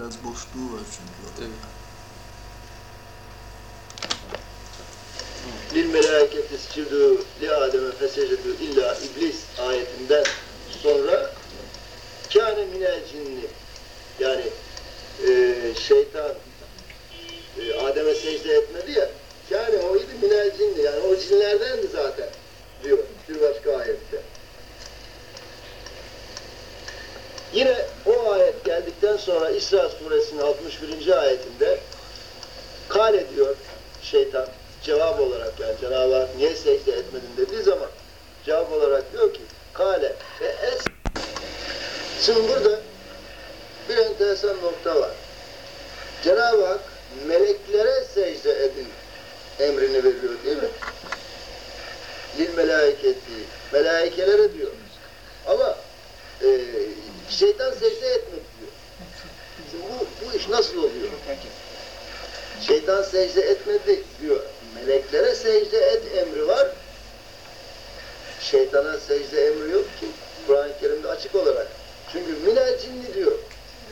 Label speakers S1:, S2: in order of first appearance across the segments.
S1: Biraz boşluğu var çünkü.
S2: Evet.
S3: lil melâiketi iscudû li Adem'e fesecedû illa iblis ayetinden sonra kâne minel cinni yani e, şeytan e, Adem'e secde etmedi ya kâne oydu minel cinni yani o cinlerdendi zaten diyor bir başka ayette. Yine o ayet geldikten sonra İsra suresinin 61. ayetinde kal diyor şeytan cevap olarak yani Cenab-ı Hak niye secde etmedin dediği zaman cevap olarak diyor ki kale ve es Şimdi burada bir enteresan nokta var. Cenab-ı Hak meleklere secde edin emrini veriyor değil mi? Lil melaiketi, melaikelere diyor. Ama e, şeytan secde etmek. Şimdi bu, bu iş nasıl oluyor? Şeytan secde etmedi diyor. Meleklere secde et emri var. Şeytana secde emri yok ki. Kur'an-ı Kerim'de açık olarak. Çünkü minel cinni diyor.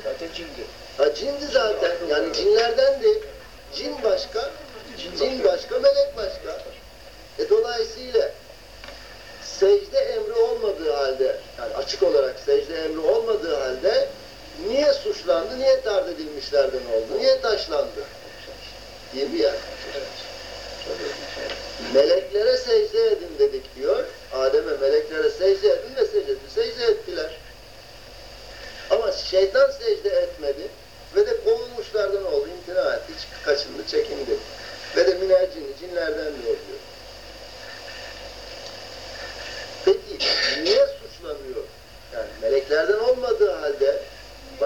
S4: Zaten cindi.
S3: Ha cindi zaten. Yani cinlerdendi. Cin başka, cin başka, melek başka. E dolayısıyla secde emri olmadığı halde, yani açık olarak secde emri olmadığı halde niye suçlandı, niye tard edilmişlerden oldu, niye taşlandı? Değil mi yani? Meleklere secde edin dedik diyor. Adem'e meleklere secde edin ve secde, secde ettiler. Ama şeytan secde etmedi ve de kovulmuşlardan oldu, imtina etti, kaçındı, çekindi. Ve de minel cinni, cinlerden de oluyor. Peki niye suçlanıyor? Yani meleklerden olmadığı halde,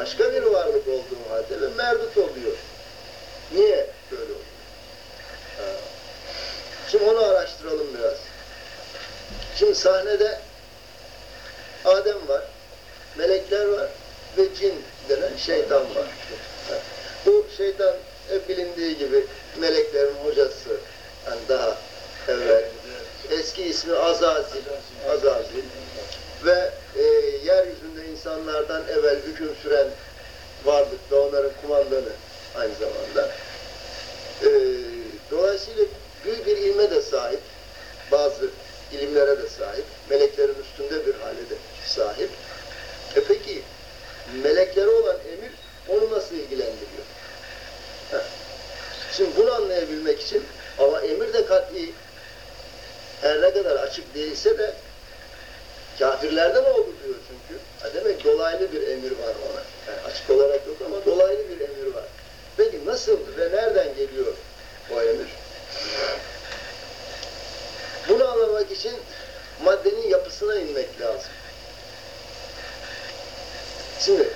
S3: başka bir varlık olduğu halde ve merdut oluyor. Niye böyle oluyor? Ha. Şimdi onu araştıralım biraz. Şimdi sahnede Adem var, melekler var ve cin denen şeytan var. Ha. Bu şeytan hep bilindiği gibi meleklerin hocası. Yani daha evvel. Eski ismi Azazil. Azazil. Ve e, yeryüzünde insanlardan evvel hüküm süren varlık ve onların kumandanı aynı zamanda. E, dolayısıyla büyük bir ilme de sahip. Bazı ilimlere de sahip. Meleklerin üstünde bir hale de sahip. E peki meleklere olan emir onu nasıl ilgilendiriyor? Heh. Şimdi bunu anlayabilmek için ama emir de kat'i her ne kadar açık değilse de kafirlerden oldu diyor çünkü. Ha demek dolaylı bir emir var ona. Yani açık olarak yok ama dolaylı bir emir var. Peki nasıl ve nereden geliyor o emir? Bunu anlamak için maddenin yapısına inmek lazım. Şimdi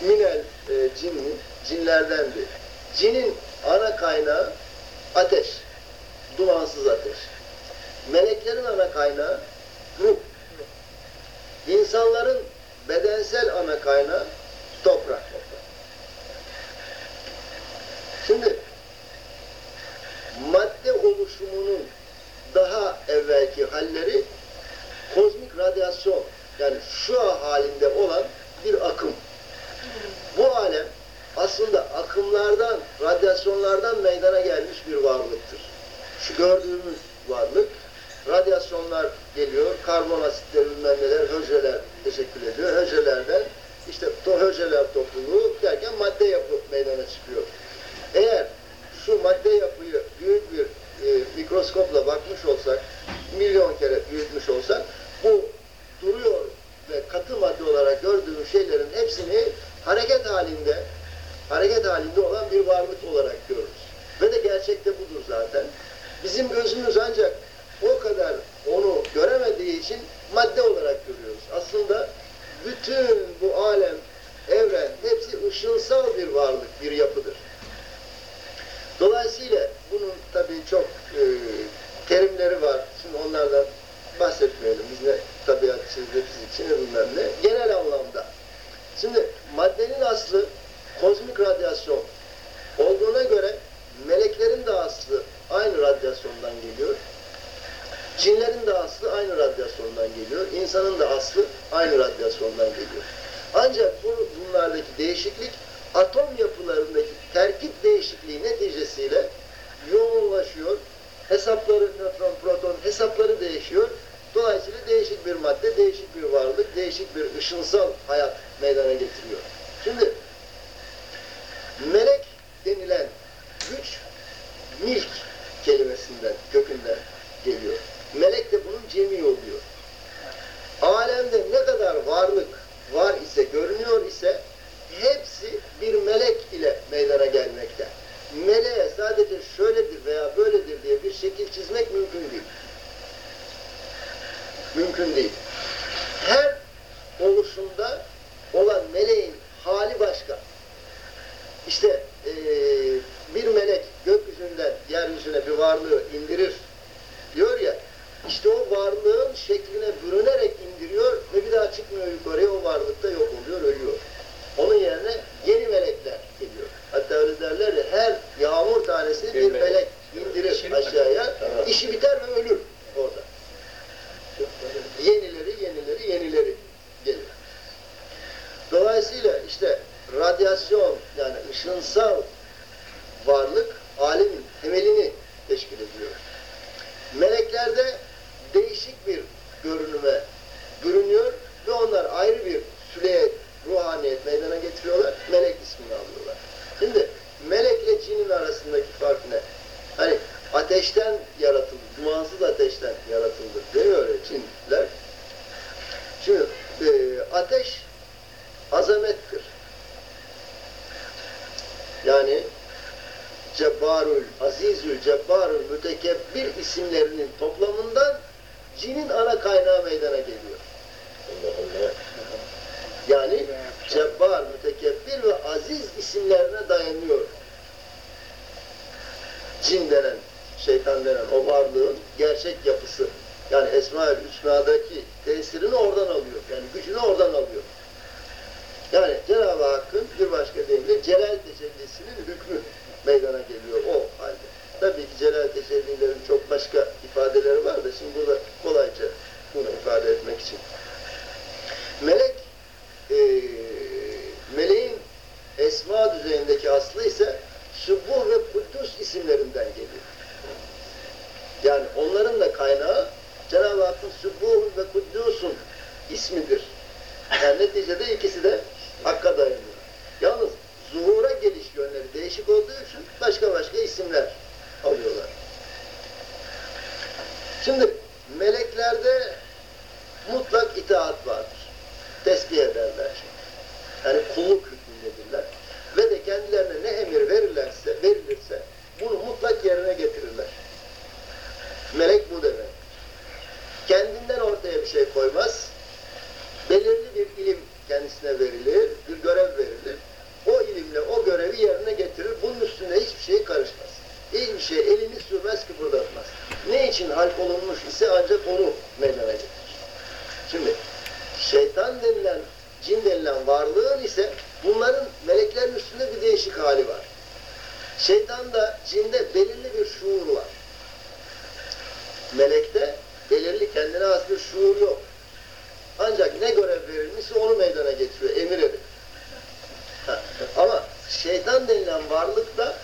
S3: minel e, cinni, cinlerdendi. Cinin ana kaynağı ateş, dumansız ateş. Meleklerin ana kaynağı ruh. İnsanların bedensel ana kaynağı toprak. Şimdi madde oluşumunun daha evvelki halleri kozmik radyasyon yani şu halinde olan bir akım. Bu alem aslında akımlardan, radyasyonlardan meydana gelmiş bir varlıktır. Şu gördüğümüz varlık radyasyonlar geliyor, karbon asitleri bilmem neler, hücreler teşekkül ediyor. Hücrelerden işte to hücreler topluluğu derken madde yapı meydana çıkıyor. Eğer şu madde yapıyı büyük bir e, mikroskopla bakmış olsak, milyon kere büyütmüş olsak, bu duruyor ve katı madde olarak gördüğümüz şeylerin hepsini hareket halinde, hareket halinde olan bir varlık olarak görürüz. Ve de gerçekte budur zaten. Bizim gözümüz ancak o kadar onu göremediği için madde olarak görüyoruz. Aslında bütün bu alem, evren hepsi ışınsal bir varlık, bir yapıdır. Dolayısıyla bunun tabii çok e, terimleri var. Şimdi onlardan bahsetmeyelim. Biz ne tabiatçıyız, ne fizikçi, bilmem ne. Genel anlamda. Şimdi maddenin aslı kozmik radyasyon olduğuna göre meleklerin de aslı aynı radyasyondan geliyor. Cinlerin de aslı aynı radyasyondan geliyor. insanın da aslı aynı radyasyondan geliyor. Ancak bu, bunlardaki değişiklik atom yapılarındaki terkip değişikliği neticesiyle yoğunlaşıyor. Hesapları, nötron, proton hesapları değişiyor. Dolayısıyla değişik bir madde, değişik bir varlık, değişik bir ışınsal hayat meydana getiriyor. Şimdi melek denilen güç milk kelimesinden, kökünden geliyor. Melek de bunun cemi oluyor. Alemde ne kadar varlık var ise, görünüyor ise hepsi bir melek ile meydana gelmekte. Meleğe sadece şöyledir veya böyledir diye bir şekil çizmek mümkün değil. Mümkün değil. Her oluşumda olan meleğin hali başka. İşte ee, bir melek gökyüzünden yeryüzüne bir varlığı indirir diyor ya, işte o varlığın şekline bürünerek indiriyor ve bir daha çıkmıyor yukarıya, o varlıkta yok oluyor, ölüyor. Onun yerine yeni melekler geliyor. Hatta öyle derler ya, her yağmur tanesi bir melek indirir aşağıya, işi biter ve ölür orada. Yenileri, yenileri, yenileri gelir. Dolayısıyla işte radyasyon yani ışınsal varlık alemin temelini teşkil ediyor. Meleklerde değişik bir görünüme bürünüyor ve onlar ayrı bir süleyet, ruhaniyet meydana getiriyorlar. Melek ismini alıyorlar. Şimdi melekle cinin arasındaki fark ne? Hani ateşten yaratıldı, dumansız ateşten yaratıldı mi öyle cinler? Şimdi e, ateş azamettir. Yani Cebbarül, Azizül, Cebbarül, Mütekebbir isimlerinin toplamından cinin ana kaynağı meydana geliyor. Yani Cebbar, Mütekebbir ve Aziz isimlerine dayanıyor. Cin denen, şeytan denen o varlığın gerçek yapısı. Yani Esma-ül Hüsna'daki tesirini oradan alıyor. Yani gücünü oradan alıyor. Yani Cenab-ı Hakk'ın bir başka deyimle celal tecellisinin hükmü meydana geliyor o halde. Tabii ki celal tecellilerin çok başka ifadeleri var da şimdi burada kolayca bunu ifade etmek için. Melek e, meleğin esma düzeyindeki aslı ise Sübbuh ve Kuddus isimlerinden geliyor. Yani onların da kaynağı Cenab-ı Hakk'ın Sübbuh ve Kuddus'un ismidir. Yani neticede ikisi de Hakk'a dayanıyor. Yalnız zuhura geliş yönleri değişik olduğu için başka başka isimler alıyorlar. Şimdi meleklerde mutlak itaat vardır. Tesbih ederler. Yani kulluk hükmündedirler. Ve de kendilerine ne emir verirlerse, verilirse bunu mutlak yerine getirirler. Melek bu demek. Kendinden ortaya bir şey koymaz. Belirli bir ilim kendisine verilir, bir görev verilir. O ilimle o görevi yerine getirir. Bunun üstünde hiçbir şey karışmaz. Hiçbir şey elini sürmez, kıpırdatmaz. Ne için halk olunmuş ise ancak onu meydana getirir. Şimdi şeytan denilen, cin denilen varlığın ise bunların meleklerin üstünde bir değişik hali var. Şeytanda, cinde belirli bir şuur var. Melekte belirli kendine has bir şuur yok. Ancak ne görev verilmişse onu meydana getiriyor, emir edip. Ama şeytan denilen varlıkta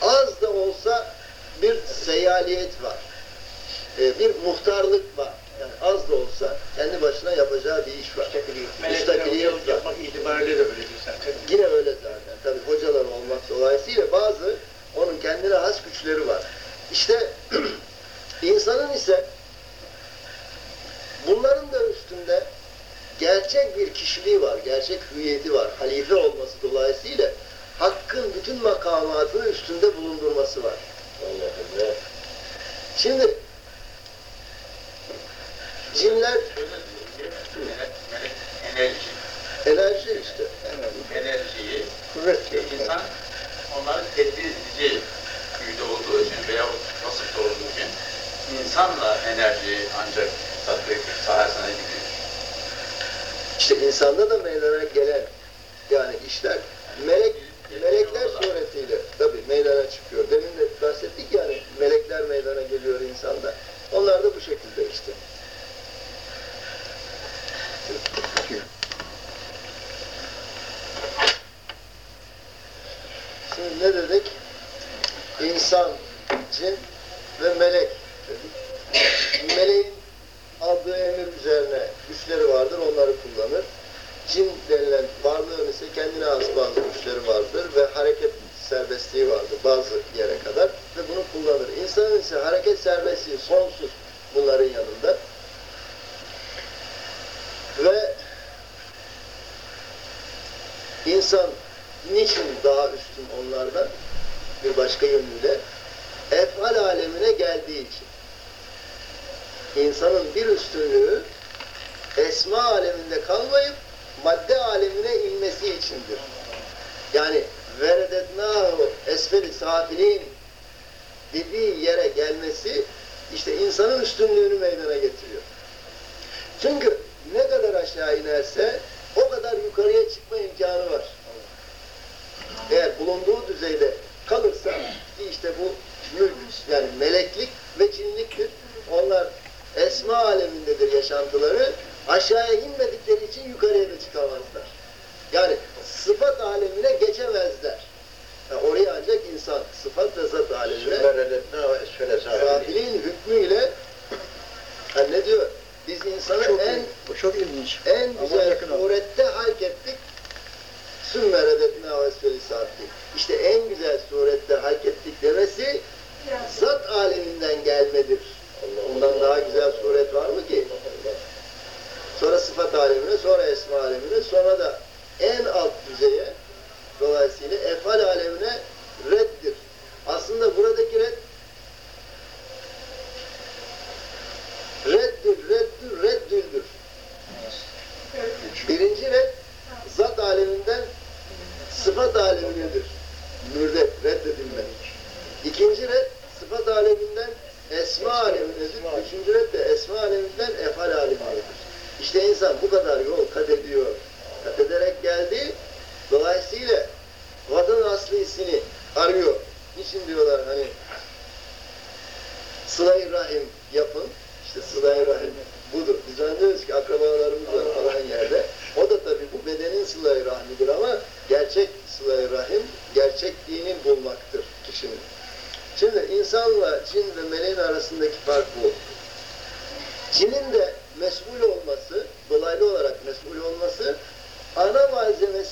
S3: az da olsa bir seyyaliyet var. Ee, bir muhtarlık var. Yani az da olsa kendi başına yapacağı bir iş var. Müstakiliyet var.
S2: itibariyle de böyle zaten.
S3: Yine öyle zaten. Tabi hocalar olmak dolayısıyla bazı onun kendine has güçleri var. İşte insanın ise bunların da üstünde gerçek bir kişiliği var, gerçek hüviyeti var. Halife olması dolayısıyla hakkın bütün makamatını üstünde bulundurması var. Şimdi cinler
S4: enerji.
S3: enerji işte.
S4: Enerjiyi
S3: Kuvvet.
S4: ve insan onları tedbir edici güçte olduğu için veya vasıfta olduğu için insanla enerji ancak tatbik sahasına gidiyor.
S3: İşte insanda da meydana gelen yani işler melek melekler suretiyle tabii meydana çıkıyor. Demin de bahsettik yani melekler meydana geliyor insanda. Onlar da bu şekilde işte.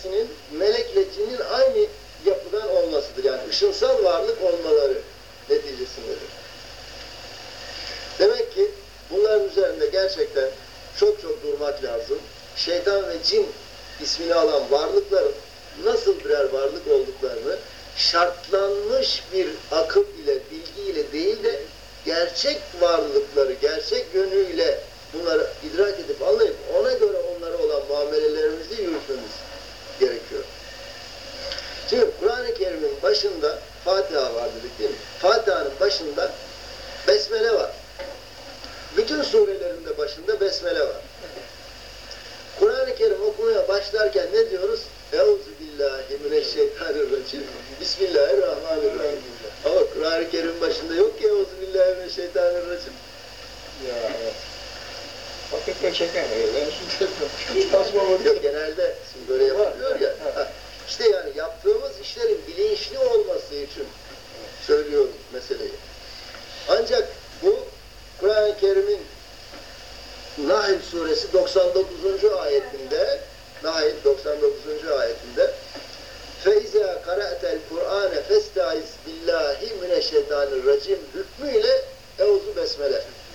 S3: ikisinin melekle cinin aynı yapıdan olmasıdır. Yani ışınsal varlık olmaları neticesindedir. Demek ki bunların üzerinde gerçekten çok çok durmak lazım. Şeytan ve cin ismini alan varlıkların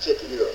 S3: çekiliyor.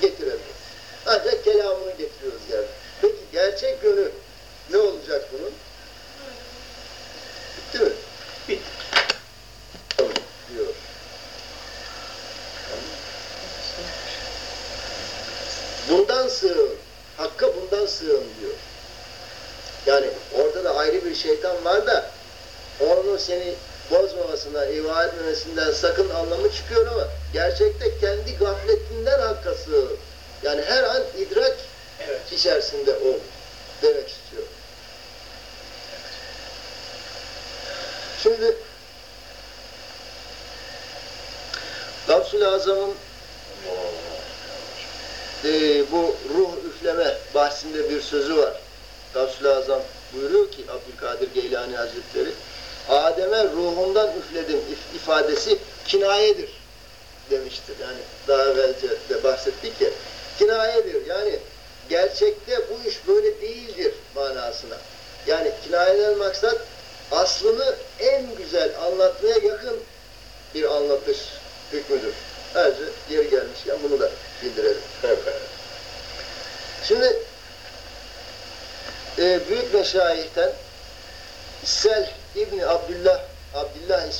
S3: getiremeyiz. Ancak kelamını getiriyoruz yani.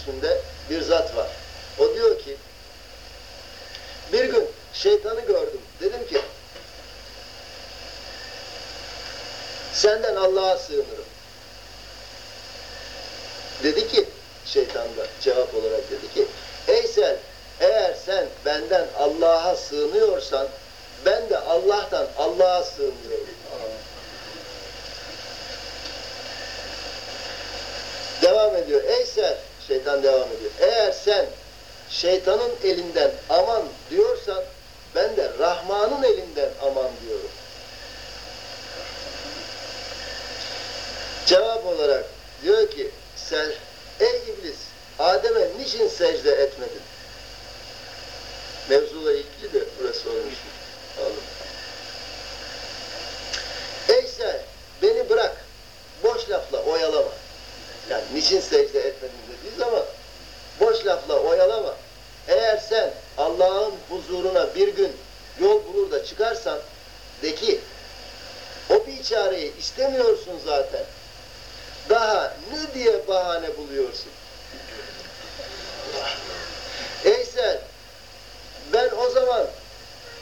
S3: İsminde bir zat var. O diyor ki bir gün şeytanı gördüm. Dedim ki senden Allah'a sığınırım. Dedi ki şeytan da cevap olarak dedi ki ey sen eğer sen benden Allah'a sığınıyorsan ben de Allah'tan Allah'a sığınıyorum. Devam ediyor. Ey sen, şeytan devam ediyor. Eğer sen şeytanın elinden aman diyorsan ben de Rahman'ın elinden aman diyorum. Cevap olarak diyor ki sen ey iblis Adem'e niçin secde etmedin? Mevzuyla ilgili de burası olmuş. Aldım. Ey sen beni bırak boş lafla oyalama. Yani niçin secde etmedin dediği zaman boş lafla oyalama. Eğer sen Allah'ın huzuruna bir gün yol bulur da çıkarsan de ki o biçareyi istemiyorsun zaten. Daha ne diye bahane buluyorsun? Ey sen ben o zaman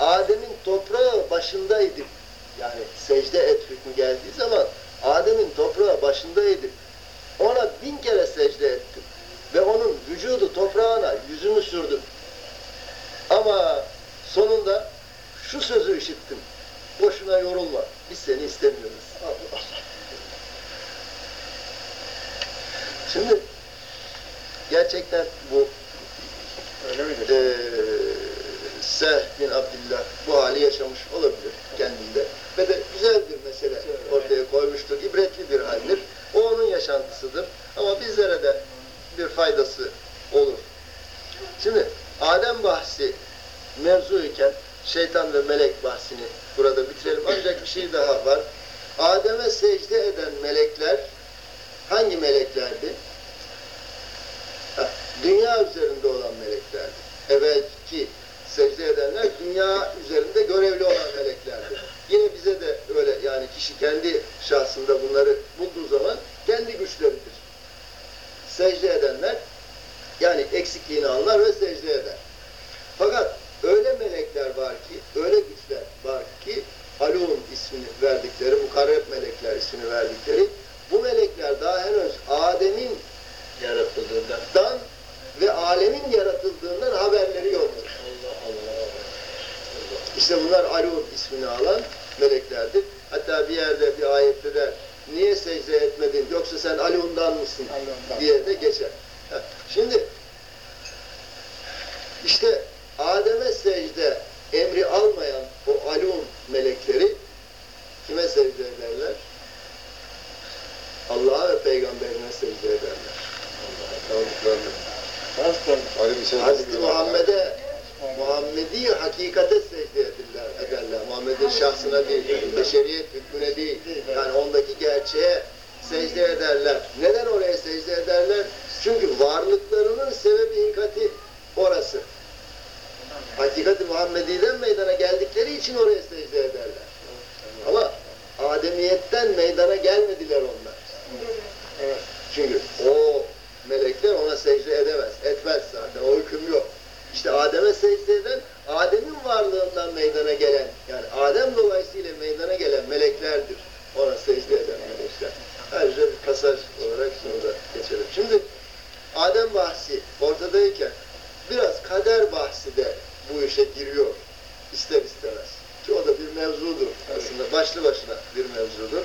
S3: Adem'in toprağı başındaydım. Yani secde et hükmü geldiği zaman Adem'in toprağı başındaydım. Ona bin kere secde vücudu toprağına yüzümü sürdüm. Ama sonunda şu sözü işittim. Boşuna yorulma. Biz seni istemiyoruz. Allah Allah. Şimdi gerçekten bu
S5: Öyle midir?
S3: eee Seh bin Abdullah bu hali yaşamış olabilir kendinde. Ve de güzel bir mesele ortaya koymuştur. İbretli bir haldir. O onun yaşantısıdır. Ama bizlere de bir faydası olur. Şimdi Adem bahsi mevzu iken şeytan ve melek bahsini burada bitirelim. Ancak bir şey daha var. Adem'e secde eden melekler hangi meleklerdi? Ha, dünya üzerinde olan meleklerdi. Evvelki secde edenler dünya üzerinde görevli olan meleklerdi. Yine bize de öyle yani kişi kendi şahsında bunları bulduğu zaman kendi güçleridir. Secde edenler yani eksikliğini anlar ve secde eder. Fakat öyle melekler var ki, öyle güçler var ki Halun ismini verdikleri, mukarreb melekler ismini verdikleri bu melekler daha henüz Adem'in
S4: Yaratıldığında
S3: dan ve alemin yaratıldığından haberleri yoktur. İşte bunlar Alun ismini alan meleklerdir. Hatta bir yerde bir ayette der, niye secde etmedin yoksa sen Alun'dan mısın diye de geçer. Şimdi işte Adem'e secde emri almayan o Alun melekleri kime secde ederler? Allah'a ve peygamberine secde ederler. Allah'a
S5: Nasıl?
S3: Hazreti Muhammed'e Muhammedi hakikate secde ederler, ederler. Muhammed'in şahsına değil, beşeriyet hükmüne değil. Yani ondaki gerçeğe secde ederler. Neden oraya secde ederler? Çünkü varlıklarının sebebi hilkati orası. Hakikati Muhammedi'den meydana geldikleri için oraya secde ederler. Ama Ademiyetten meydana gelmediler onlar.
S5: Evet.
S3: Çünkü o melekler ona secde edemez. Etmez zaten. O hüküm yok. İşte Adem'e secde eden Adem'in varlığından meydana gelen, yani Adem dolayısıyla meydana gelen meleklerdir. Ona secde eden melekler. Ayrıca bir pasaj olarak şunu da geçelim. Şimdi Adem bahsi ortadayken biraz kader bahsi de bu işe giriyor ister istemez. Ki o da bir mevzudur aslında başlı başına bir mevzudur.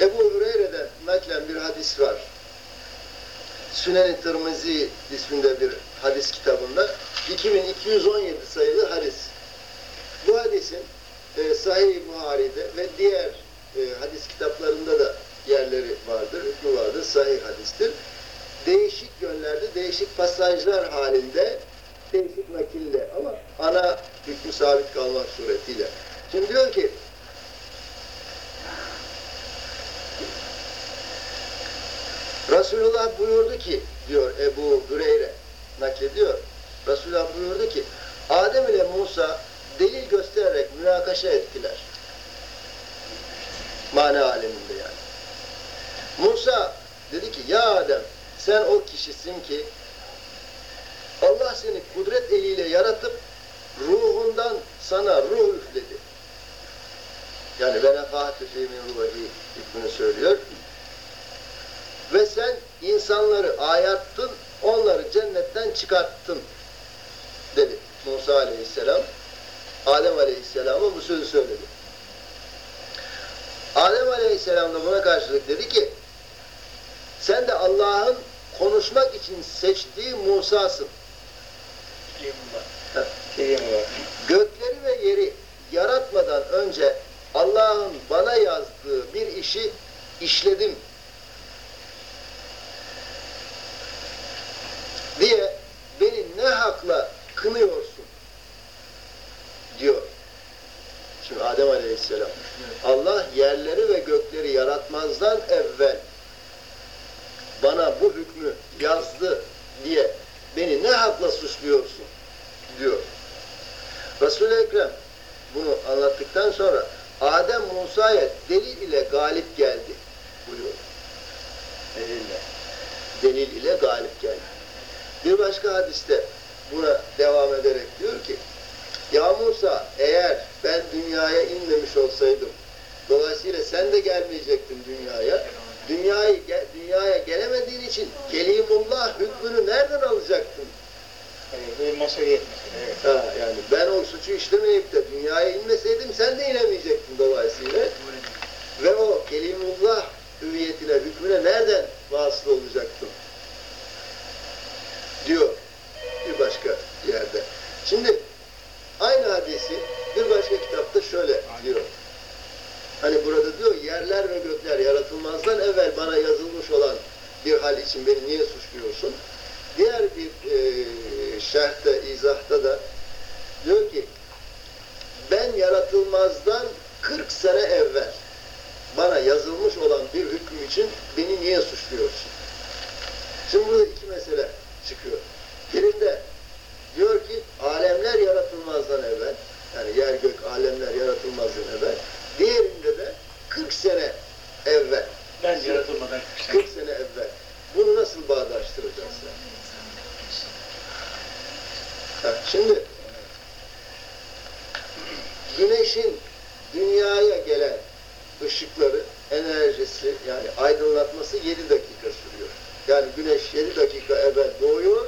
S3: Ebu Hureyre'den naklen bir hadis var. Sünen-i Tirmizi isminde bir hadis kitabında 2217 sayılı hadis. Bu hadisin e, Sahih-i Buhari'de ve diğer e, hadis kitaplarında da yerleri vardır, hükmü vardır, sahih hadistir. Değişik yönlerde, değişik pasajlar halinde, değişik nakille ama ana hükmü sabit kalmak suretiyle. Şimdi diyor ki, Resulullah buyurdu ki, diyor Ebu Hüreyre, naklediyor. Resulullah buyurdu ki, Adem ile Musa delil göstererek münakaşa ettiler. Mana aleminde yani. Musa dedi ki, ya Adem sen o kişisin ki Allah seni kudret eliyle yaratıp ruhundan sana ruh üfledi. Yani ve nefahatü min ruhi hükmünü söylüyor. Ve sen insanları ayattın, onları cennetten çıkarttın dedi Musa aleyhisselam. Adem aleyhisselama bu sözü söyledi. Adem aleyhisselam da buna karşılık dedi ki sen de Allah'ın konuşmak için seçtiği Musa'sın. Gökleri ve yeri yaratmadan önce Allah'ın bana yazdığı bir işi işledim diye beni ne hakla kınıyorsun diyor. Şimdi Adem Aleyhisselam Allah yerleri ve gökleri yaratmazdan evvel bana bu hükmü yazdı diye beni ne hakla suçluyorsun diyor. Resul-i Ekrem bunu anlattıktan sonra Adem Musa'ya delil ile galip geldi buyuruyor.
S5: Delille.
S3: Delil ile galip geldi. Bir başka hadiste buna devam ederek diyor ki Ya Musa eğer ben dünyaya inmemiş olsaydım dolayısıyla sen de gelmeyecektin dünyaya dünyayı dünyaya gelemediğin için Kelimullah hükmünü nereden alacaktın?
S5: Hani bir masa yetmesi. Evet.
S3: Ha, yani ben o suçu işlemeyip de dünyaya inmeseydim sen de inemeyecektin dolayısıyla. Ve o Kelimullah hüviyetine, hükmüne nereden vasıl olacaktın? Diyor bir başka yerde. Şimdi aynı hadisi bir başka kitapta şöyle diyor. Hani burada diyor yerler ve gökler yaratılmazdan evvel bana yazılmış olan bir hal için beni niye suçluyorsun? Diğer bir e, şerhte, izahta da diyor ki ben yaratılmazdan 40 sene evvel bana yazılmış olan bir hüküm için beni niye suçluyorsun? Şimdi burada iki mesele çıkıyor. Birinde diyor ki alemler yaratılmazdan evvel yani yer gök alemler yaratılmazdan evvel diğerinde de 40 sene evvel
S5: Ben yaratılmadan 40 sene.
S3: 40 sene evvel bunu nasıl bağdaştıracağız? Ha, şimdi güneşin dünyaya gelen ışıkları, enerjisi yani aydınlatması 7 dakika sürüyor. Yani güneş 7 dakika evvel doğuyor,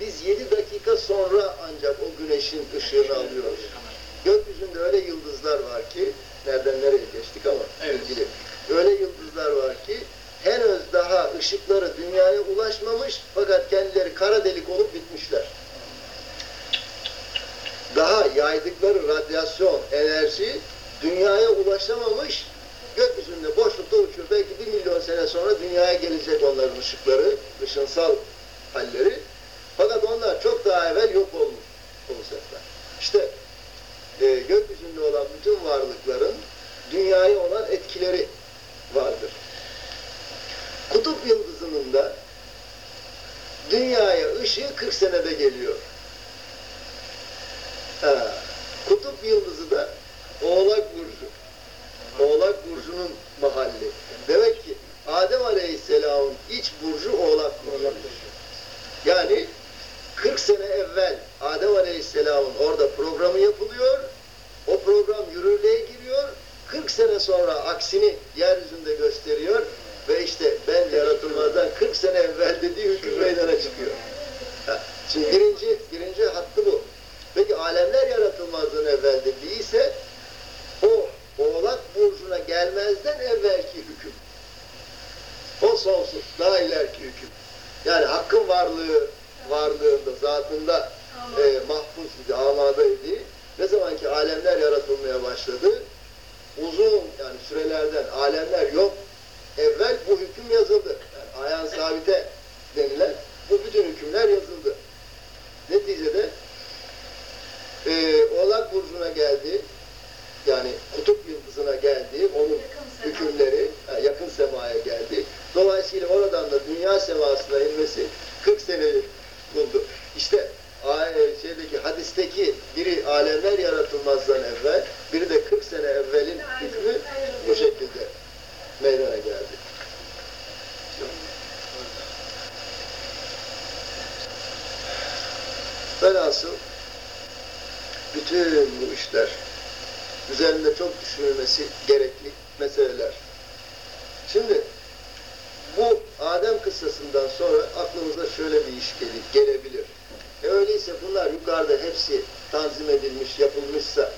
S3: biz 7 dakika sonra ancak o güneşin ışığını alıyoruz. Gökyüzünde öyle yıldızlar var ki, nereden nereye geçtik ama
S4: Evet.
S3: ilgili. Öyle yıldızlar var ki, henüz daha ışıkları dünyaya ulaşmamış fakat kendileri kara delik olup bitmişler. Daha yaydıkları radyasyon, enerji dünyaya ulaşamamış, gökyüzünde boşlukta uçuyor. Belki bir milyon sene sonra dünyaya gelecek onların ışıkları, ışınsal halleri. Fakat onlar çok daha evvel yok olmuş olacaklar. İşte e, gökyüzünde olan bütün varlıkların dünyaya olan etkileri vardır. Kutup yıldızının da dünyaya ışığı 40 senede geliyor. Ha, kutup yıldızı da Oğlak Burcu. Oğlak Burcu'nun mahalli. Demek ki Adem Aleyhisselam'ın iç burcu Oğlak Burcu. Yani 40 sene evvel Adem Aleyhisselam'ın orada programı yapılıyor. O program yürürlüğe giriyor. 40 sene sonra aksini yeryüzünde gösteriyor ve işte ben yaratılmadan 40 sene evvel dediği hüküm meydana çıkıyor. Ha, Şimdi birinci, birinci hattı bu. Peki alemler yaratılmazdan evvel ise o oğlak burcuna gelmezden evvelki hüküm. O sonsuz, daha ileriki hüküm. Yani hakkın varlığı, varlığında, zatında e, mahfuz idi, amadaydı. Ne zaman ki alemler yaratılmaya başladı, uzun yani sürelerden alemler yok. Evvel bu hüküm yazıldı. Yani ayan sabite denilen bu bütün hükümler yazıldı. Neticede e, Oğlak Burcu'na geldi. Yani kutup yıldızına geldi. Onun hükümleri ha, yakın semaya geldi. Dolayısıyla oradan da dünya semasına inmesi 40 seneyi buldu. İşte e, şeydeki hadisteki biri alemler yaratılmazdan evvel, biri de 40 sene evvelin hükmü bu şekilde meydana geldi. Velhasıl bütün bu işler üzerinde çok düşünülmesi gerekli meseleler. Şimdi bu Adem kıssasından sonra aklımıza şöyle bir iş gelir, gelebilir. E öyleyse bunlar yukarıda hepsi tanzim edilmiş, yapılmışsa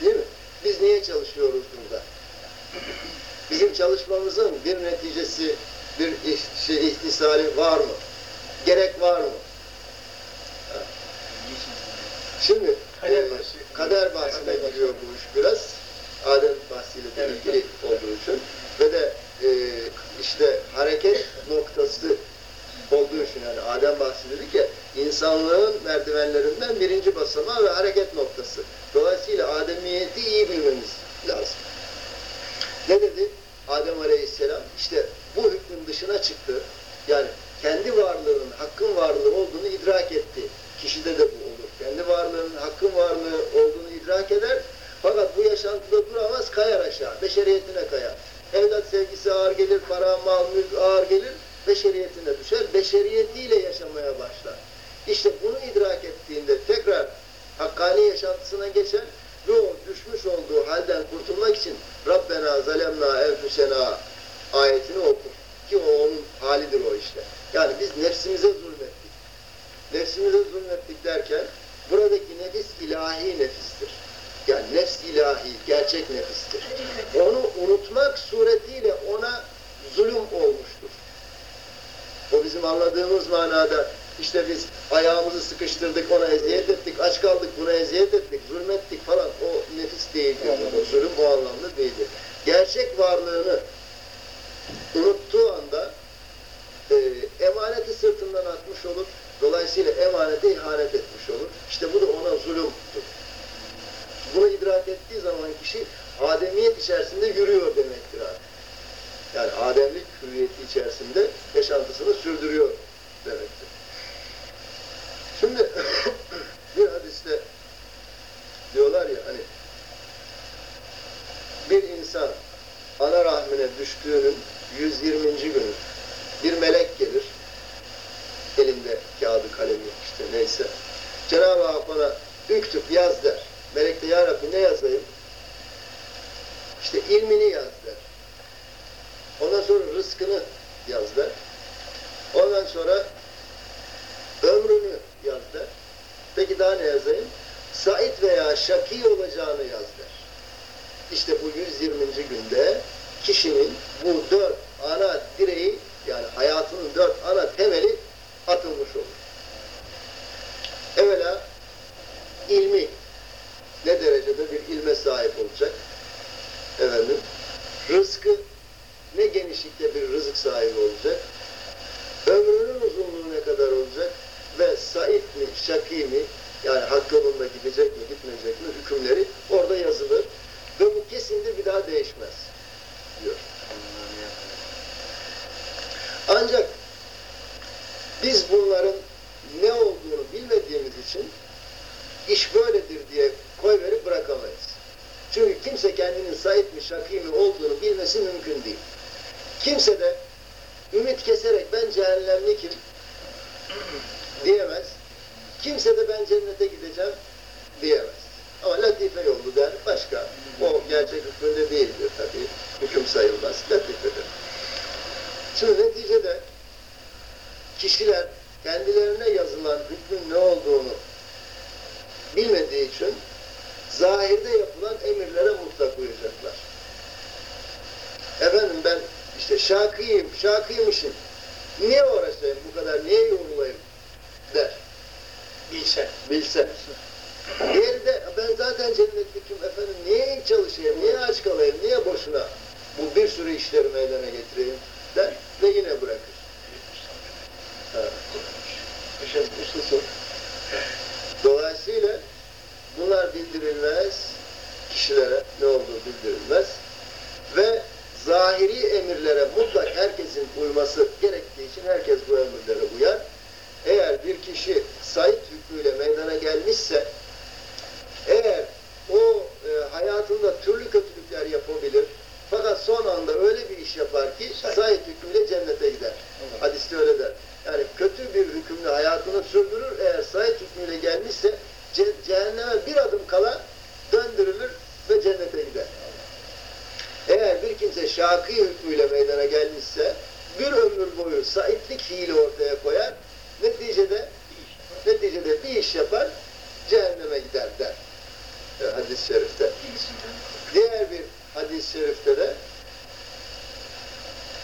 S3: değil mi? Biz niye çalışıyoruz burada? Bizim çalışmamızın bir neticesi, bir iş- şey, ihtisali var mı? Gerek var mı? Ha. Şimdi
S5: Kader
S3: e,
S5: bahsi.
S3: kader bahsine giriyor bu iş biraz. Adem bahsiyle de
S5: Evet.
S3: ilgili olduğu için ve de e, işte hareket noktası olduğu için yani Adem bahsi dedik ya insanlığın merdivenlerinden birinci basamağı ve hareket noktası. Dolayısıyla Ademiyeti iyi bilmemiz lazım. Ne dedi? Adem Aleyhisselam işte bu hükmün dışına çıktı. Yani kendi varlığının, hakkın varlığı olduğunu idrak etti. Kişide de bu olur. Kendi varlığının, hakkın varlığı olduğunu idrak eder. Fakat bu yaşantıda duramaz, kayar aşağı. Beşeriyetine kayar. Evlat sevgisi ağır gelir, para, mal, mülk ağır gelir. Beşeriyetine düşer. Beşeriyetiyle yaşamaya başlar. İşte bunu idrak ettiğinde tekrar hakkani yaşantısına geçer ve o düşmüş olduğu halden kurtulmak için Rabbena zalemna enfusena ayetini okur. Ki o onun halidir o işte. Yani biz nefsimize zulmettik. Nefsimize zulmettik derken buradaki nefis ilahi nefistir. Yani nefs ilahi, gerçek nefistir. Onu unutmak suretiyle ona zulüm olmuştur. O bizim anladığımız manada işte biz ayağımızı sıkıştırdık, ona eziyet ettik, aç kaldık, buna eziyet ettik, zulmettik falan. O nefis değildir. O zulüm o anlamda değildir. Gerçek varlığını unuttuğu anda e, emaneti sırtından atmış olur. Dolayısıyla emanete ihanet etmiş olur. İşte bu da ona zulümdür. Bunu idrak ettiği zaman kişi ademiyet içerisinde yürüyor demektir artık. Yani ademlik hüviyeti içerisinde yaşantısını sürdürüyor demektir. Şimdi bir hadiste diyorlar ya hani bir insan ana rahmine düştüğünün 120. günü bir melek gelir elinde kağıdı kalemi işte neyse Cenab-ı Hak ona üktüp yaz der. Melek de ya Rabbi ne yazayım? İşte ilmini yaz der. Ondan sonra rızkını yaz der. Ondan sonra der. Peki daha ne yazayım? Sait veya şaki olacağını yaz der. İşte bu 120. günde kişinin bu dört ana direği yani hayatının dört ana temeli atılmış olur. Evvela ilmi ne derecede bir ilme sahip olacak? Efendim, rızkı ne genişlikte bir rızık sahibi olacak? Ömrünün uzunluğu ne kadar olacak? Ve sait mi, şaki mi, yani hak yolunda gidecek mi, gitmeyecek mi hükümleri orada yazılır. Ve bu kesindir bir daha değişmez diyor. Ancak biz bunların ne olduğunu bilmediğimiz için iş böyledir diye koy verip bırakamayız. Çünkü kimse kendinin sahip mi, şakî mi olduğunu bilmesi mümkün değil. Kimse de ümit keserek ben cehennemlikim diyemez. kimse de ben cennete gideceğim diyemez. Ama latife yolu der başka. O gerçek hükmünde değildir tabii. Hüküm sayılmaz. Latifedir. Şimdi neticede kişiler kendilerine yazılan hükmün ne olduğunu bilmediği için zahirde yapılan emirlere mutlak uyacaklar. Efendim ben işte şakıyım, şakıymışım. Niye uğraşayım bu kadar, niye yorulayım der.
S5: Bilse.
S3: Bilse. Diğeri de ben zaten cennetlikim efendim niye çalışayım, niye aç kalayım, niye boşuna bu bir sürü işleri meydana getireyim der ve yine bırakır. Ha. İşin hususu. Dolayısıyla bunlar bildirilmez, kişilere ne olduğu bildirilmez ve zahiri emirlere mutlak herkesin uyması gerektiği için herkes bu emirlere uyar. Eğer bir kişi sait hükmüyle meydana gelmişse eğer o e, hayatında türlü kötülükler yapabilir fakat son anda öyle bir iş yapar ki sait hükmüyle cennete gider. Hadiste öyle der. Yani kötü bir hükümle hayatını sürdürür eğer sait hükmüyle gelmişse ce cehenneme bir adım kala döndürülür ve cennete gider. Eğer bir kimse şakî hükmüyle meydana gelmişse bir ömür boyu saitlik fiili ortaya koyar neticede neticede bir iş yapar cehenneme gider der. E, hadis-i şerifte. Diğer bir hadis-i şerifte de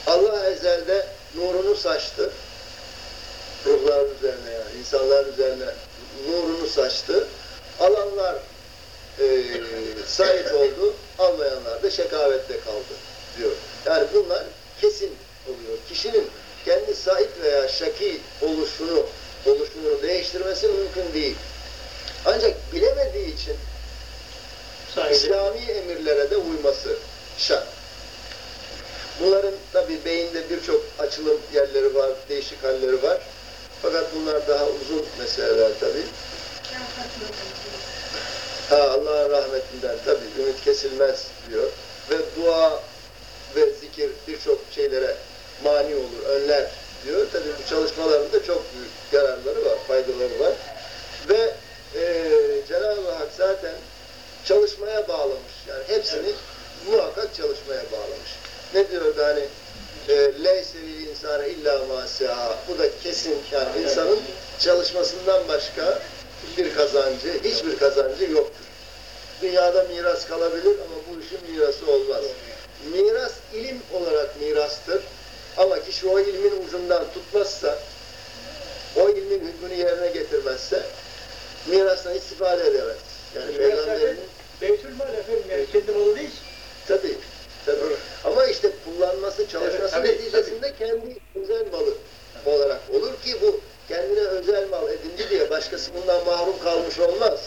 S3: Allah ezelde nurunu saçtı. Ruhlar üzerine yani insanlar üzerine nurunu saçtı. Alanlar e, sahip oldu, almayanlar da şekavette kaldı diyor. Yani bunlar kesin oluyor. Kişinin kendi sahip veya şaki oluşunu, oluşumunu değiştirmesi mümkün değil. Ancak bilemediği için
S5: Sahibi.
S3: İslami emirlere de uyması şart. Bunların tabi beyinde birçok açılım yerleri var, değişik halleri var. Fakat bunlar daha uzun meseleler tabi. Ha Allah'ın rahmetinden tabi ümit kesilmez diyor. Ve dua ve zikir birçok şeylere mani olur, önler diyor. Tabi bu çalışmaların da çok büyük yararları var, faydaları var. Ve e, Cenab-ı Hak zaten çalışmaya bağlamış. Yani hepsini muhakkak çalışmaya bağlamış. Ne diyordu hani e, leyseli insana illa masiha bu da kesin yani insanın çalışmasından başka bir kazancı, hiçbir kazancı yoktur. Dünyada miras kalabilir ama bu işin mirası olmaz. Miras ilim olarak mirastır. Ama kişi o ilmin ucundan tutmazsa, o ilmin hükmünü yerine getirmezse mirastan istifade edemez. Yani peygamberin
S5: Beytülmal efendim yani kendi malı değil.
S3: tabii, tabii. Ama işte kullanması, çalışması
S5: Evet, tabii,
S3: neticesinde kendi özel malı olarak olur ki bu kendine özel mal edindi diye başkası bundan mahrum kalmış olmaz.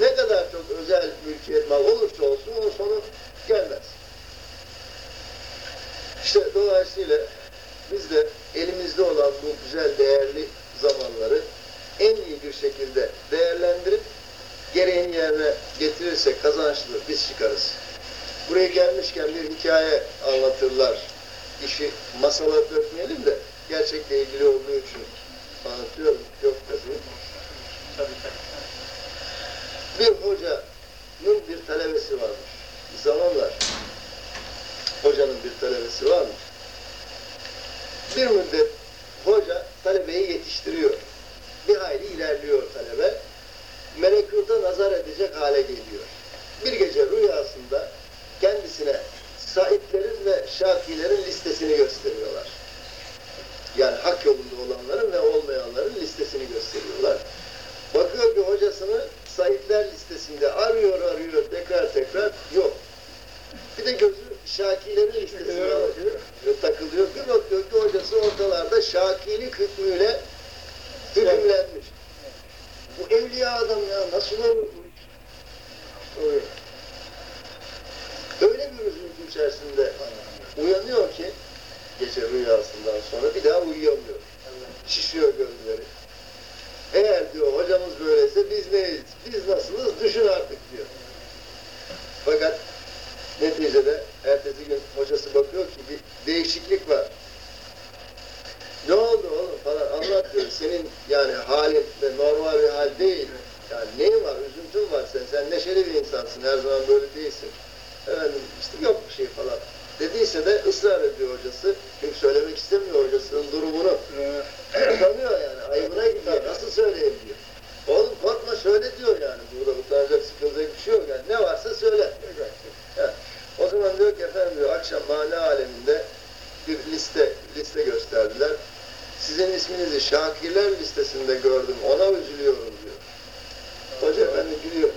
S3: Ne kadar çok özel mülkiyet mal olursa olsun onun sonu gelmez. İşte dolayısıyla biz de elimizde olan bu güzel değerli zamanları en iyi bir şekilde değerlendirip gereğini yerine getirirsek kazançlı biz çıkarız. Buraya gelmişken bir hikaye anlatırlar. İşi masala dökmeyelim de gerçekle ilgili olduğu için anlatıyorum. Yok tabii.
S5: Tabii tabii.
S3: Bir hocanın bir talebesi varmış. Zamanlar hocanın bir talebesi varmış. Bir müddet hoca talebeyi yetiştiriyor. Bir hayli ilerliyor talebe. Melekut'a nazar edecek hale geliyor. Bir gece rüyasında kendisine sahiplerin ve şakilerin listesini gösteriyorlar. Yani hak yolunda olanların ve olmayanların listesini gösteriyorlar. Bakıyor ki hocasını sahipler listesinde arıyor arıyor tekrar tekrar yok. Bir de gözü bakıyor, ve takılıyor. Bir bakıyor ki hocası ortalarda şakilik hükmüyle hükümlenmiş. Bu evliya adam ya nasıl olur bu iş? Öyle bir üzüntü içerisinde uyanıyor ki gece rüyasından sonra bir daha uyuyamıyor. Şişiyor gözleri. Eğer diyor hocamız böyleyse biz neyiz? Biz nasılız? Düşün artık diyor. Fakat neticede ertesi gün hocası bakıyor ki bir değişiklik var. Ne oldu oğlum falan anlat diyor. Senin yani halin de normal bir hal değil. Yani neyin var, üzüntün var sen. Sen neşeli bir insansın, her zaman böyle değilsin. Efendim işte yok bir şey falan. Dediyse de ısrar ediyor hocası. Çünkü söylemek istemiyor hocasının durumunu. Utanıyor yani, ayıbına gidiyor. Nasıl söyleyeyim diyor. Oğlum korkma söyle diyor yani. Burada utanacak, sıkılacak bir şey yok yani. Ne varsa söyle. Ha. O zaman diyor ki efendim diyor, akşam mana aleminde bir liste liste gösterdiler. Sizin isminizi Şakirler listesinde gördüm, ona üzülüyorum diyor. Hoca efendi gülüyor.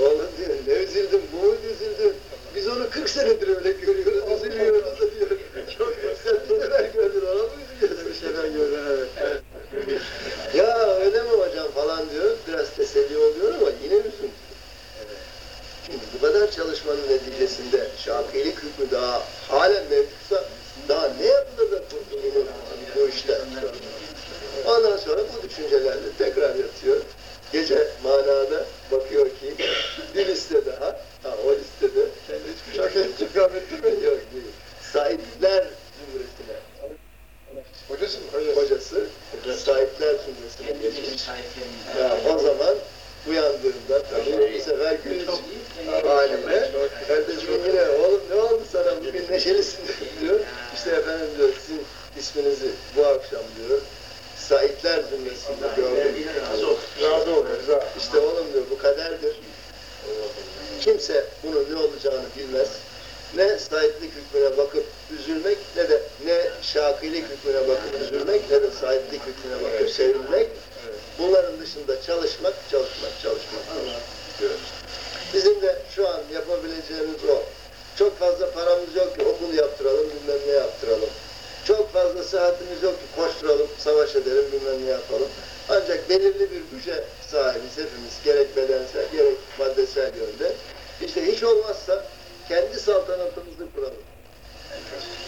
S3: Oğlum diyor, ne üzüldün, bu muydu üzüldün? Biz onu 40 senedir öyle görüyoruz, üzülüyoruz da diyor. Çok sen sefer gördün, ona mı üzülüyorsun? Bir sefer gördün, evet. ya öyle mi hocam falan diyor, biraz teselli oluyor ama yine üzüntü. Bu kadar çalışmanın neticesinde şafiilik hükmü daha halen mevcutsa daha ne yapılır da kurtulunur bu işler? Ondan sonra bu düşüncelerle tekrar yatıyor. Gece manada bakıyor ki bir liste daha, ha, o listede çok intikam ettirme yok değil. Sahipler zümresine. Hocası mı? Hocası. Sahipler zümresine geçmiş. Ya, o zaman uyandığında tabii bu sefer gün halime kardeşim yine oğlum ne oldu sana bugün neşelisin diyor. İşte efendim diyor sizin isminizi bu akşam diyor Saitler zümresinde gördüm. Razı ol. İşte oğlum diyor bu kaderdir. Kimse bunun ne olacağını bilmez. Ne sahiplik hükmüne bakıp üzülmek ne de ne şakilik hükmüne bakıp üzülmek ne de sahiplik hükmüne bakıp sevinmek. Bunların dışında çalışmak, çalışmak, çalışmak diyor. Bizim de şu an yapabileceğimiz o. Çok fazla paramız yok ki okul yaptıralım, bilmem ne yaptıralım. Çok fazla sıhhatimiz yok ki koşturalım, savaş edelim, bilmem ne yapalım. Ancak belirli bir güce sahibiz hepimiz, gerek bedensel, gerek maddesel yönde. İşte hiç olmazsa kendi saltanatımızı kuralım.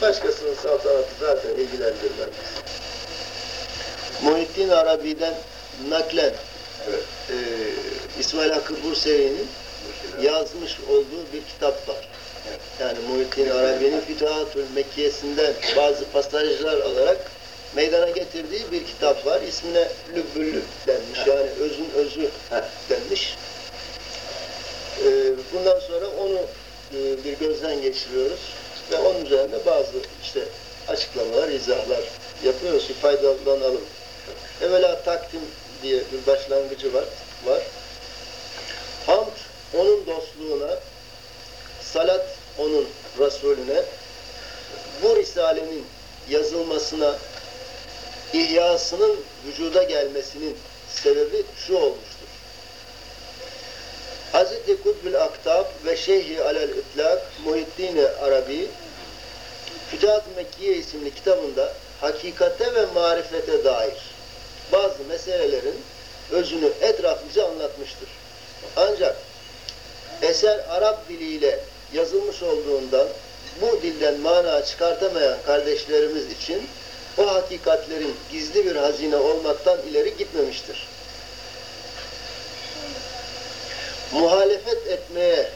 S3: Başkasının saltanatı zaten ilgilendirmez. Muhittin Arabi'den naklen e, İsmail Hakkı Bursevi'nin yazmış olduğu bir kitap var. Yani Muhittin Arabi'nin Fütuhatül Mekkiyesinden bazı pasajlar alarak getirdiği bir kitap var. İsmine Lübbüllü denmiş. Yani özün özü denmiş. E, bundan sonra onu e, bir gözden geçiriyoruz ve onun üzerinde bazı işte açıklamalar, izahlar yapıyoruz ki faydalanalım. Evvela takdim diye bir başlangıcı var. var. Hamd onun dostluğuna, salat onun Resulüne, bu Risale'nin yazılmasına, ihyasının vücuda gelmesinin sebebi şu olmuştur. Hz. Kutbül Aktab ve Şeyhi Alel İtlak Muhiddin Arabi Fütuhat Mekkiye isimli kitabında hakikate ve marifete dair bazı meselelerin özünü etraflıca anlatmıştır. Ancak eser Arap diliyle yazılmış olduğundan bu dilden mana çıkartamayan kardeşlerimiz için o hakikatlerin gizli bir hazine olmaktan ileri gitmemiştir. Muhalefet etmeye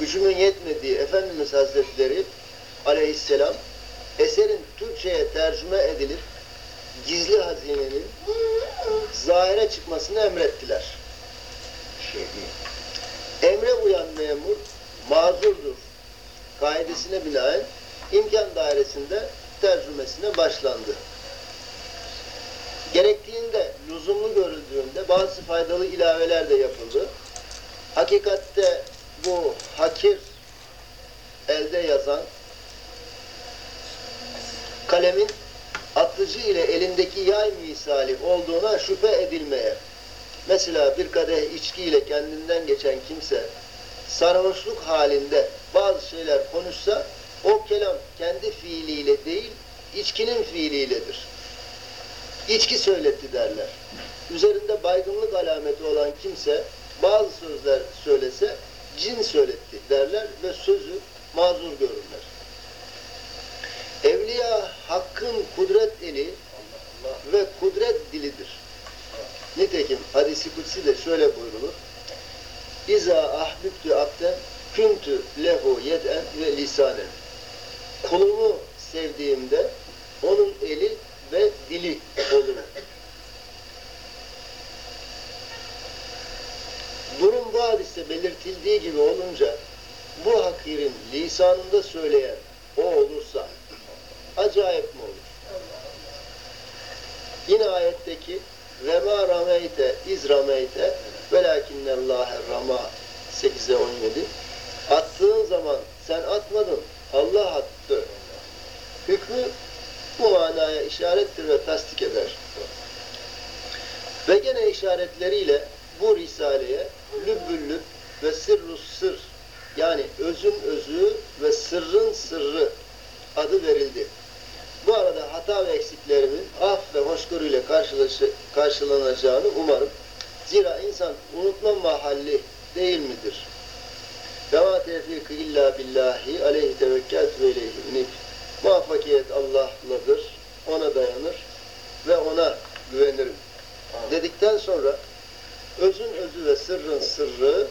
S3: gücümün yetmediği Efendimiz Hazretleri aleyhisselam eserin Türkçe'ye tercüme edilip gizli hazinenin zahire çıkmasını emrettiler. Emre uyan memur mazurdur kaidesine binaen imkan dairesinde tercümesine başlandı. Gerektiğinde, lüzumlu görüldüğünde bazı faydalı ilaveler de yapıldı. Hakikatte bu hakir elde yazan kalemin atlıcı ile elindeki yay misali olduğuna şüphe edilmeye. Mesela bir kadeh içki ile kendinden geçen kimse sarhoşluk halinde bazı şeyler konuşsa o kelam kendi fiiliyle değil, içkinin fiiliyledir. İçki söyletti derler. Üzerinde baygınlık alameti olan kimse bazı sözler söylese cin söyletti derler ve sözü mazur görürler. Evliya hakkın kudret eli ve kudret dilidir. Nitekim hadisi kutsi de şöyle buyrulur. İza ahbüktü abden küntü lehu yed'en ve lisanen. Kulumu sevdiğimde onun eli ve dili olur. Durum bu hadiste belirtildiği gibi olunca bu hakirin lisanında söyleyen o olursa acayip mi olur? Yine ayetteki ve ma rameyte iz rameyte velakinnellâhe rama 8'e 17 attığın zaman sen atmadın Allah attı. Hükmü bu manaya işarettir ve tasdik eder. Ve gene işaretleriyle bu risaleye lübbüllüb ve sırrus sır yani özün özü ve sırrın sırrı adı verildi. Bu arada hata ve eksiklerimin af ve hoşgörüyle karşılanacağını umarım. Zira insan unutma mahalli değil midir? Ve ma tevfik illa billahi aleyhi tevekkel ve ileyhi unib. Muvaffakiyet Allah'ladır. Ona dayanır ve ona güvenirim. Dedikten sonra özün özü ve sırrın sırrı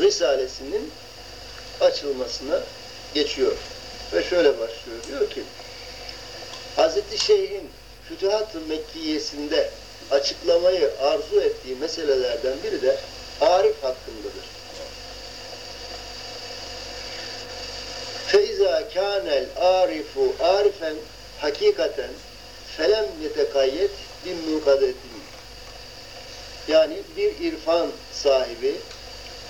S3: Risalesinin açılmasına geçiyor. Ve şöyle başlıyor. Diyor ki Hazreti Şeyh'in Fütuhat-ı Mekkiyesinde açıklamayı arzu ettiği meselelerden biri de Arif hakkındadır. Feiza kânel arifu arifen hakikaten felem yetekayyet bin mukadetin. Yani bir irfan sahibi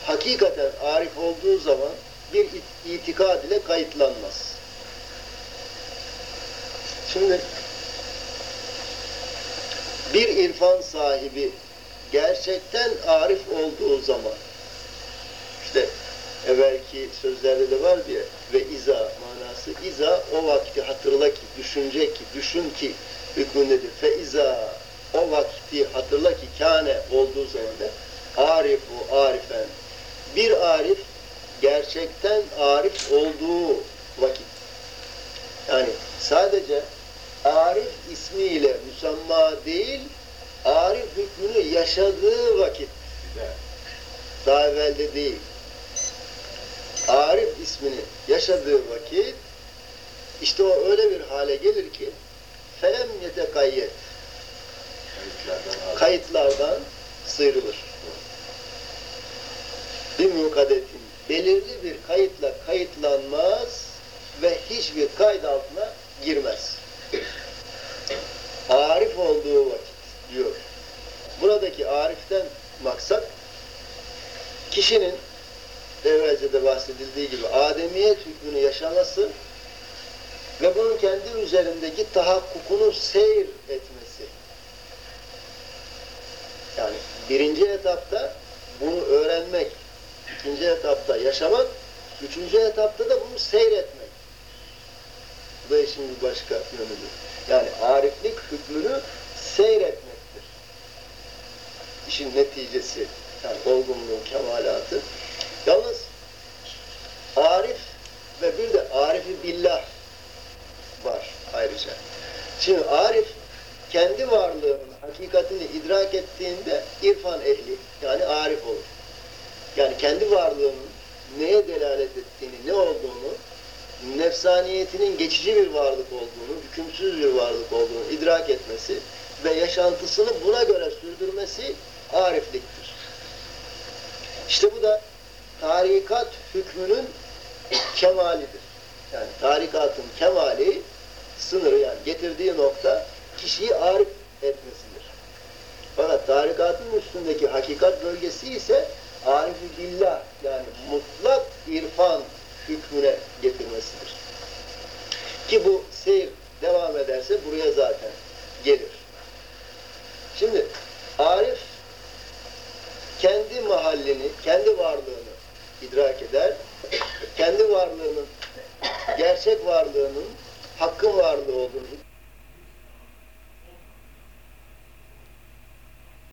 S3: hakikaten arif olduğu zaman bir itikad ile kayıtlanmaz. Şimdi bir irfan sahibi gerçekten arif olduğu zaman. İşte evvelki sözlerde de var diye ve iza manası iza o vakti hatırla ki, düşünecek ki, düşün ki hükmündedir. Fe iza o vakti hatırla ki kâne olduğu zaman da arifu arifen. Bir arif gerçekten arif olduğu vakit. Yani sadece arif ismiyle müsemma değil arif hükmünü yaşadığı vakit daha evvelde değil Arif ismini yaşadığı vakit işte o öyle bir hale gelir ki felem yetekayyet kayıtlardan sıyrılır. Bir mukadetin belirli bir kayıtla kayıtlanmaz ve hiçbir kayıt altına girmez. Arif olduğu vakit diyor. Buradaki ariften maksat kişinin evvelce de bahsedildiği gibi ademiyet hükmünü yaşaması ve bunun kendi üzerindeki tahakkukunu seyir etmesi. Yani birinci etapta bunu öğrenmek, ikinci etapta yaşamak, üçüncü etapta da bunu seyretmek. Bu da işin bir başka yönüdür. Yani ariflik hükmünü seyretmektir. İşin neticesi, yani olgunluğun kemalatı. Yalnız Arif ve bir de Arifi Billah var ayrıca. Şimdi Arif kendi varlığının hakikatini idrak ettiğinde irfan ehli yani Arif olur. Yani kendi varlığının neye delalet ettiğini, ne olduğunu, nefsaniyetinin geçici bir varlık olduğunu, hükümsüz bir varlık olduğunu idrak etmesi ve yaşantısını buna göre sürdürmesi arifliktir. İşte bu da tarikat hükmünün kemalidir. Yani tarikatın kemali sınırı yani getirdiği nokta kişiyi arif etmesidir. Fakat tarikatın üstündeki hakikat bölgesi ise arifi billah yani mutlak irfan hükmüne getirmesidir. Ki bu seyir devam ederse buraya zaten gelir. Şimdi arif kendi mahallini, kendi varlığını idrak eder. Kendi varlığının, gerçek varlığının hakkın varlığı olduğunu